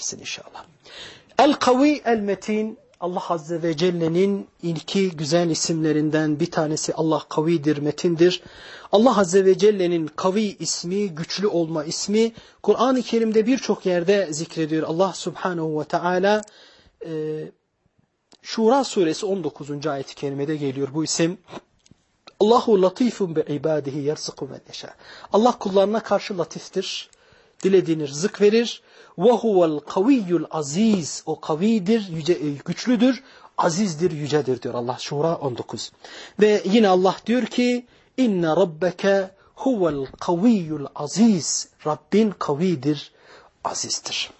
versin inşallah. El-Kavi El-Metin Allah Azze ve Celle'nin ilki güzel isimlerinden bir tanesi Allah kavidir, metindir. Allah Azze ve Celle'nin kavi ismi, güçlü olma ismi Kur'an-ı Kerim'de birçok yerde zikrediyor. Allah Subhanahu ve Teala e, Şura suresi 19. ayet-i kerimede geliyor bu isim. Allahu latifun bi ibadihi yerzuku men. Allah kullarına karşı latiftir. Dilediğini rızık verir. Ve huvel kaviyyul aziz. O kavidir, yüce, e, güçlüdür, azizdir, yücedir diyor Allah. Şura 19. Ve yine Allah diyor ki inne rabbeke huvel kaviyyul aziz. Rabbin kavidir, azizdir.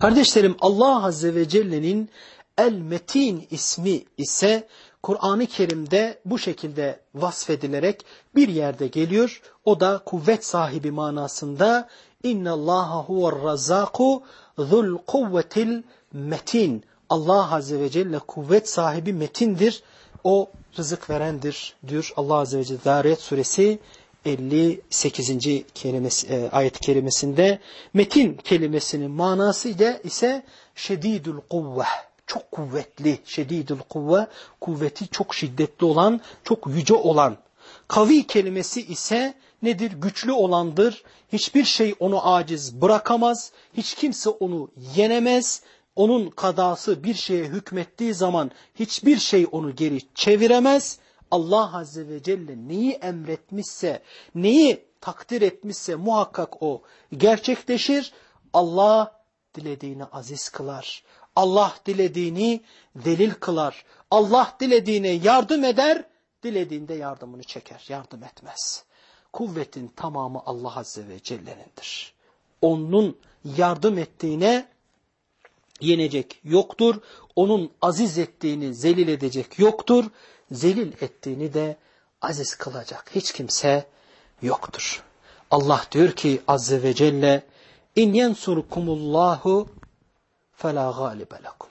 Kardeşlerim Allah Azze ve Celle'nin El-Metin ismi ise Kur'an-ı Kerim'de bu şekilde vasfedilerek bir yerde geliyor. O da kuvvet sahibi manasında İnna Allaha huver razzaku zul kuvvetil metin. Allah Azze ve Celle kuvvet sahibi metindir. O rızık verendir diyor Allah Azze ve Celle Zariyat suresi 58. kelimesi, e, ayet kelimesinde metin kelimesinin manası ise şedidül kuvve çok kuvvetli, şedidül kuvve, kuvveti çok şiddetli olan, çok yüce olan. Kavi kelimesi ise nedir? Güçlü olandır. Hiçbir şey onu aciz bırakamaz. Hiç kimse onu yenemez. Onun kadası bir şeye hükmettiği zaman hiçbir şey onu geri çeviremez. Allah Azze ve Celle neyi emretmişse, neyi takdir etmişse muhakkak o gerçekleşir. Allah dilediğini aziz kılar. Allah dilediğini delil kılar. Allah dilediğine yardım eder, dilediğinde yardımını çeker, yardım etmez Kuvvetin tamamı Allah Azze ve Celle'nindir. Onun yardım ettiğine yenecek yoktur. Onun aziz ettiğini zelil edecek yoktur. Zelil ettiğini de aziz kılacak hiç kimse yoktur. Allah diyor ki Azze ve Celle İn yensurkumullahu فَلَا غَالِبَ لَكُمْ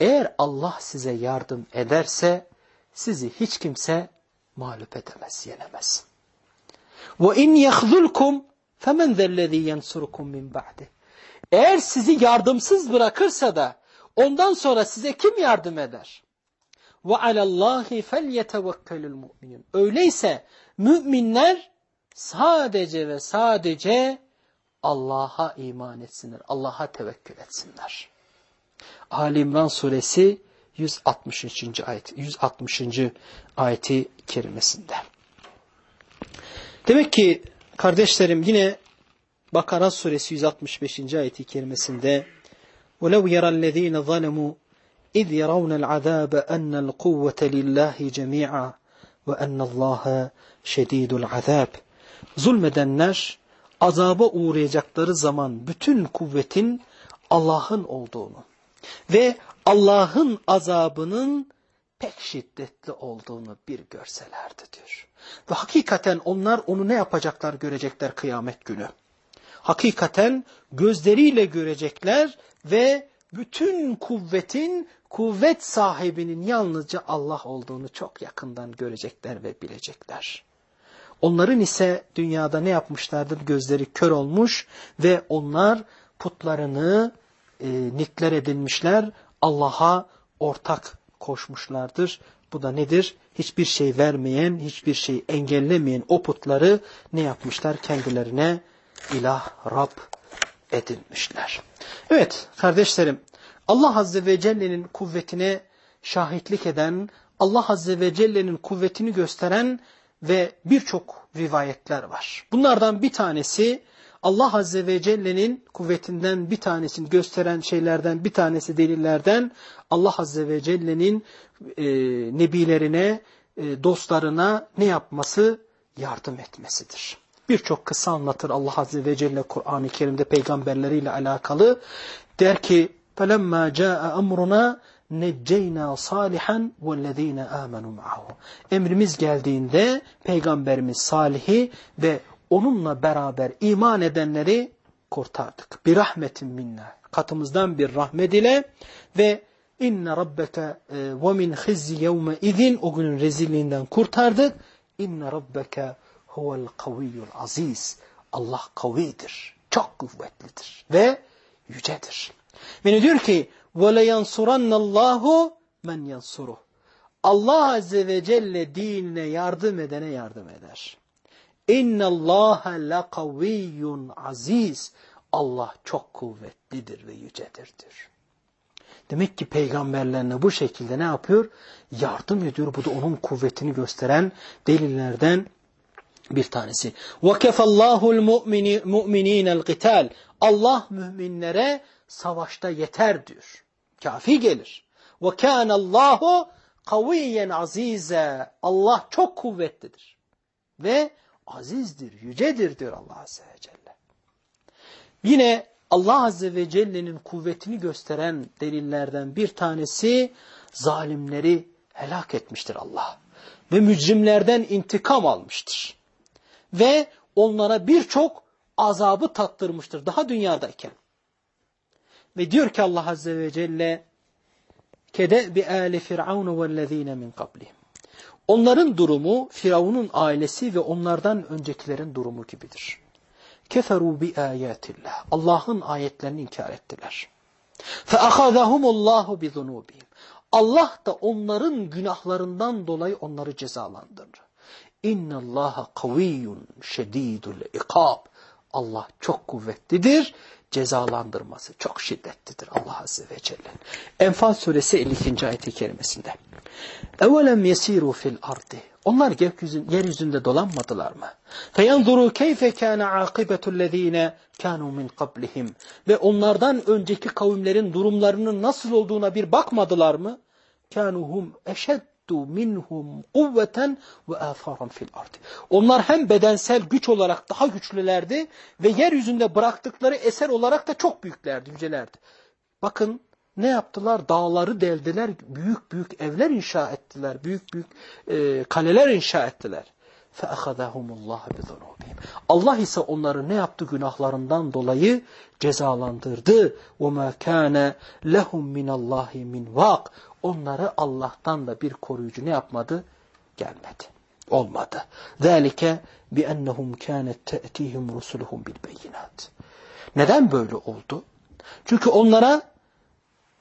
Eğer Allah size yardım ederse sizi hiç kimse mağlup edemez, yenemez. وَاِنْ يَخْذُلْكُمْ فَمَنْ ذَا الَّذ۪ي يَنْصُرُكُمْ مِنْ بَعْدِهِ Eğer sizi yardımsız bırakırsa da ondan sonra size kim yardım eder? وَعَلَى اللّٰهِ فَلْيَتَوَكَّلُ الْمُؤْمِنُونَ Öyleyse müminler sadece ve sadece Allah'a iman etsinler. Allah'a tevekkül etsinler. Ali İmran suresi 163. ayet 160. ayeti kerimesinde. Demek ki kardeşlerim yine Bakara suresi 165. ayeti kerimesinde وَلَوْ يَرَى الَّذ۪ينَ ظَلَمُوا اِذْ يَرَوْنَ الْعَذَابَ اَنَّ الْقُوَّةَ لِلّٰهِ جَمِيعًا وَاَنَّ اللّٰهَ شَد۪يدُ الْعَذَابِ Zulmedenler azaba uğrayacakları zaman bütün kuvvetin Allah'ın olduğunu ve Allah'ın azabının pek şiddetli olduğunu bir görselerdi diyor. Ve hakikaten onlar onu ne yapacaklar görecekler kıyamet günü. Hakikaten gözleriyle görecekler ve bütün kuvvetin kuvvet sahibinin yalnızca Allah olduğunu çok yakından görecekler ve bilecekler. Onların ise dünyada ne yapmışlardır? Gözleri kör olmuş ve onlar putlarını e, nitler edinmişler. Allah'a ortak koşmuşlardır. Bu da nedir? Hiçbir şey vermeyen, hiçbir şey engellemeyen o putları ne yapmışlar? Kendilerine ilah, Rab edinmişler. Evet kardeşlerim Allah Azze ve Celle'nin kuvvetine şahitlik eden, Allah Azze ve Celle'nin kuvvetini gösteren ve birçok rivayetler var. Bunlardan bir tanesi Allah Azze ve Celle'nin kuvvetinden bir tanesini gösteren şeylerden bir tanesi delillerden Allah Azze ve Celle'nin e, nebilerine, e, dostlarına ne yapması? Yardım etmesidir. Birçok kısa anlatır Allah Azze ve Celle Kur'an-ı Kerim'de peygamberleriyle alakalı. Der ki فَلَمَّا جَاءَ أَمْرُنَا necceyna salihan vellezine amenu ma'hu. Emrimiz geldiğinde peygamberimiz Salih'i ve onunla beraber iman edenleri kurtardık. Bir rahmetin minna. Katımızdan bir rahmet ile ve inne rabbeke e, ve min hizzi yevme izin o günün rezilliğinden kurtardık. İnne rabbeke huvel kaviyyul aziz. Allah kavidir. Çok kuvvetlidir. Ve yücedir. Ve diyor ki وَلَيَنْصُرَنَّ اللّٰهُ men yansuruh. Allah Azze ve Celle dinine yardım edene yardım eder. İnna Allah la kaviyyun aziz. Allah çok kuvvetlidir ve yücedirdir. Demek ki peygamberlerine bu şekilde ne yapıyor? Yardım ediyor. Bu da onun kuvvetini gösteren delillerden bir tanesi. وَكَفَ اللّٰهُ الْمُؤْمِنِينَ الْقِتَالِ Allah müminlere savaşta yeter diyor. Kafi gelir. وَكَانَ اللّٰهُ kaviyen azize. Allah çok kuvvetlidir. Ve azizdir, yücedir diyor Allah Azze ve Celle. Yine Allah Azze ve Celle'nin kuvvetini gösteren delillerden bir tanesi zalimleri helak etmiştir Allah. Ve mücrimlerden intikam almıştır. Ve onlara birçok azabı tattırmıştır daha dünyadayken. Ve diyor ki Allah Azze ve Celle كَدَأْبِ آلِ فِرْعَوْنَ وَالَّذ۪ينَ مِنْ قَبْلِهِمْ Onların durumu Firavun'un ailesi ve onlardan öncekilerin durumu gibidir. Keferu bi ayatillah. Allah'ın ayetlerini inkar ettiler. Fe ahazahumullahu bi zunubihim. Allah da onların günahlarından dolayı onları cezalandırır. İnna Allaha kaviyyun şedidul ikab. Allah çok kuvvetlidir cezalandırması çok şiddetlidir Allah Azze ve Celle'nin. Enfal suresi 52. ayet-i kerimesinde. اَوَلَمْ يَس۪يرُوا fil ardi. Onlar gökyüzün, yeryüzünde dolanmadılar mı? فَيَنْظُرُوا كَيْفَ كَانَ عَاقِبَةُ الَّذ۪ينَ كَانُوا مِنْ قَبْلِهِمْ Ve onlardan önceki kavimlerin durumlarının nasıl olduğuna bir bakmadılar mı? كَانُهُمْ اَشَدُّ minhum kuvveten ve afaran fil ardı. Onlar hem bedensel güç olarak daha güçlülerdi ve yeryüzünde bıraktıkları eser olarak da çok büyüklerdi, yücelerdi. Bakın ne yaptılar? Dağları deldiler, büyük büyük evler inşa ettiler, büyük büyük e, kaleler inşa ettiler. فَأَخَذَهُمُ اللّٰهَ بِذُنُوبِهِمْ Allah ise onları ne yaptı günahlarından dolayı cezalandırdı. وَمَا كَانَ لَهُمْ مِنَ اللّٰهِ مِنْ وَاقٍ Onları Allah'tan da bir koruyucu ne yapmadı? Gelmedi. Olmadı. ذَٰلِكَ بِأَنَّهُمْ كَانَتْ تَأْتِيهِمْ رُسُلُهُمْ بِالْبَيِّنَاتِ Neden böyle oldu? Çünkü onlara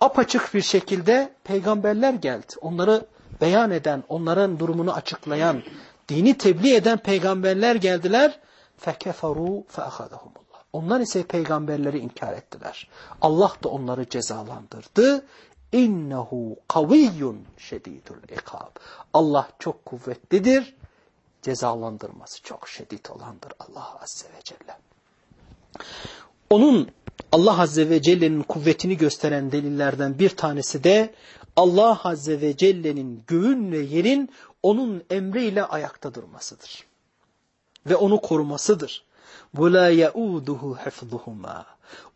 apaçık bir şekilde peygamberler geldi. Onları beyan eden, onların durumunu açıklayan, dini tebliğ eden peygamberler geldiler. فَكَفَرُوا فَأَخَذَهُمُ Onlar ise peygamberleri inkar ettiler. Allah da onları cezalandırdı. İnnehu kaviyyun şedidul ikab. Allah çok kuvvetlidir. Cezalandırması çok şiddet olandır Allah Azze ve Celle. Onun Allah Azze ve Celle'nin kuvvetini gösteren delillerden bir tanesi de Allah Azze ve Celle'nin göğün ve yerin onun emriyle ayakta durmasıdır. Ve onu korumasıdır. وَلَا يَعُودُهُ حَفْظُهُمَا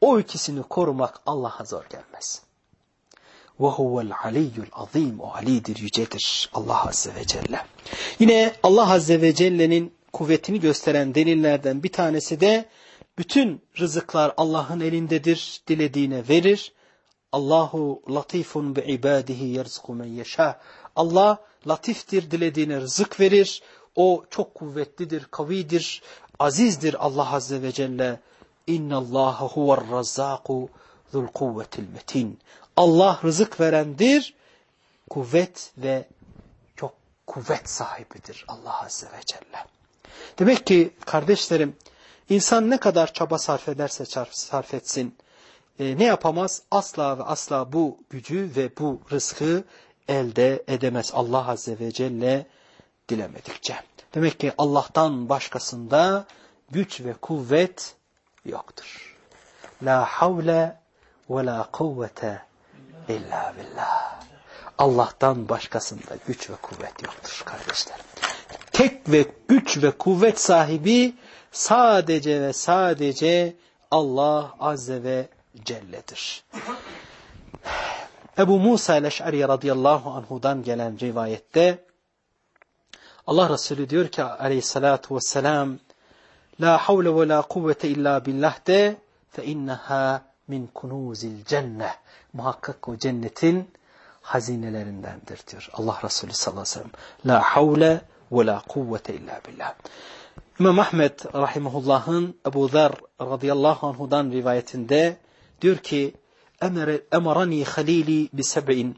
O ikisini korumak Allah'a zor gelmez. ve huvel aliyyul azim. O alidir, yücedir Allah Azze ve Celle. Yine Allah Azze ve Celle'nin kuvvetini gösteren delillerden bir tanesi de bütün rızıklar Allah'ın elindedir, dilediğine verir. Allahu latifun bi ibadihi yerzuku men yeşâ. Allah latiftir, dilediğine rızık verir. O çok kuvvetlidir, kavidir, azizdir Allah Azze ve Celle. İnna Allaha huver razzaku zul kuvvetil metin. Allah rızık verendir, kuvvet ve çok kuvvet sahibidir Allah Azze ve Celle. Demek ki kardeşlerim, insan ne kadar çaba sarf ederse sarf etsin, e, ne yapamaz? Asla ve asla bu gücü ve bu rızkı elde edemez Allah Azze ve Celle dilemedikçe. Demek ki Allah'tan başkasında güç ve kuvvet yoktur. La havle ve la kuvvete illa billah. Allah'tan başkasında güç ve kuvvet yoktur kardeşler. Tek ve güç ve kuvvet sahibi sadece ve sadece Allah Azze ve Celle'dir. Ebu Musa el-Eş'ari radıyallahu anhudan gelen rivayette Allah Resulü diyor ki aleyhissalatu vesselam La havle ve la kuvvete illa billah de fe inneha min kunuzil cenneh. Muhakkak o cennetin hazinelerindendir diyor Allah Resulü sallallahu aleyhi ve sellem. La havle ve la kuvvete illa billah. İmam Ahmet rahimahullah'ın Ebu Zer radıyallahu anhudan rivayetinde Diyor ki emarani halili bi seb'in.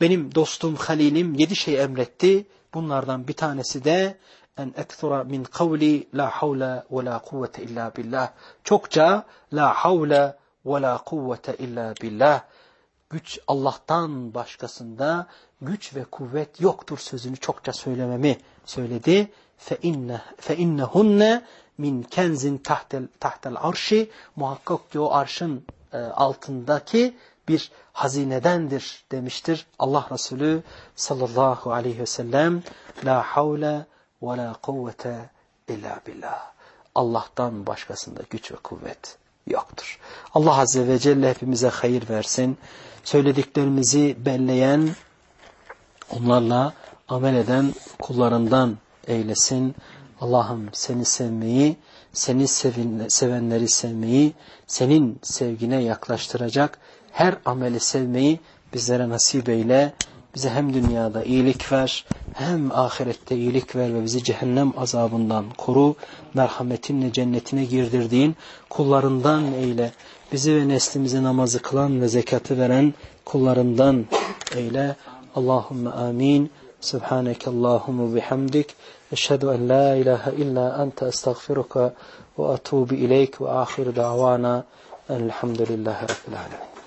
Benim dostum Halilim yedi şey emretti. Bunlardan bir tanesi de en ektura min kavli la havle ve la kuvvete illa billah. Çokça la havle ve la kuvvete illa billah. Güç Allah'tan başkasında güç ve kuvvet yoktur sözünü çokça söylememi söyledi. Fe inne fe innehunne min kenzin tahtel tahtel arşi muhakkak ki o arşın e, altındaki bir hazinedendir demiştir Allah Resulü sallallahu aleyhi ve sellem. La havle ve la kuvvete illa billah. Allah'tan başkasında güç ve kuvvet yoktur. Allah Azze ve Celle hepimize hayır versin. Söylediklerimizi belleyen, onlarla amel eden kullarından eylesin. Allah'ım seni sevmeyi, seni sevenleri sevmeyi, senin sevgine yaklaştıracak her ameli sevmeyi bizlere nasip eyle. Bize hem dünyada iyilik ver, hem ahirette iyilik ver ve bizi cehennem azabından koru. Merhametinle cennetine girdirdiğin kullarından eyle. Bizi ve neslimize namazı kılan ve zekatı veren kullarından eyle. Allahümme amin. Subhaneke Allahümme bihamdik. Eşhedü en la ilahe illa ente estağfiruka ve atubu ileyk ve ahir davana elhamdülillahi rabbil alemin.